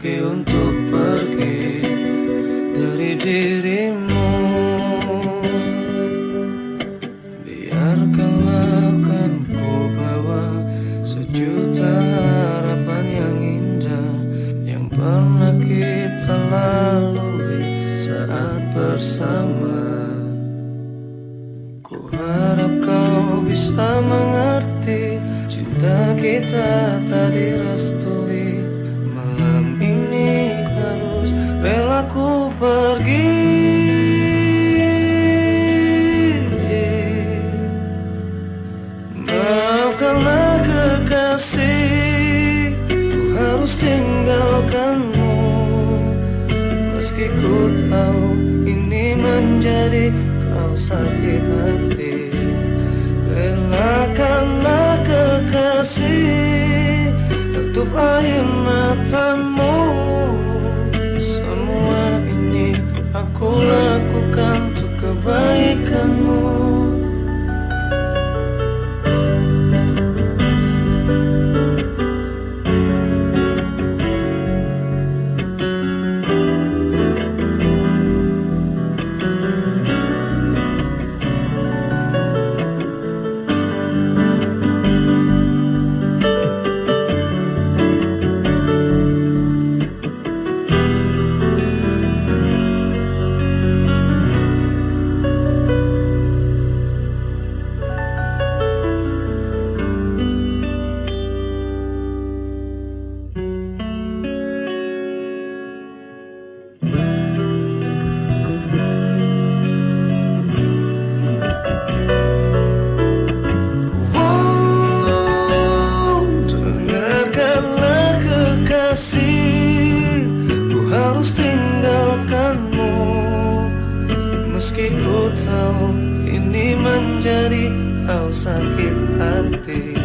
lagi untuk pergi dari dirimu. Biarkanlah kan ku bawa sejuta harapan yang indah Yang pernah kita lalui saat bersama. Ku harap kau bisa mengerti cinta kita tak dirasa harus tinggalkanmu. Meski ku tahu ini menjadi kau sakit hati Relakanlah kekasih. Tutup air matamu. Semua ini aku lakukan untuk kebaikanmu harus tinggalkanmu. Meski ku tahu ini menjadi kau sakit hati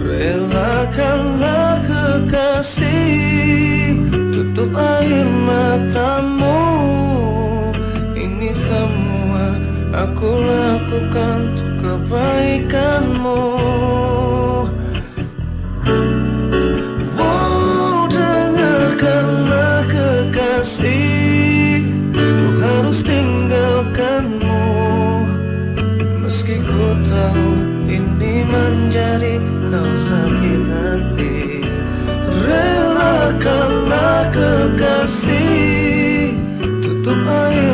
Relakanlah kekasih. Tutup air matamu. Ini semua aku lakukan untuk kebaikanmu ini menjadi kau sakit hati. Relakanlah kekasih Tutup air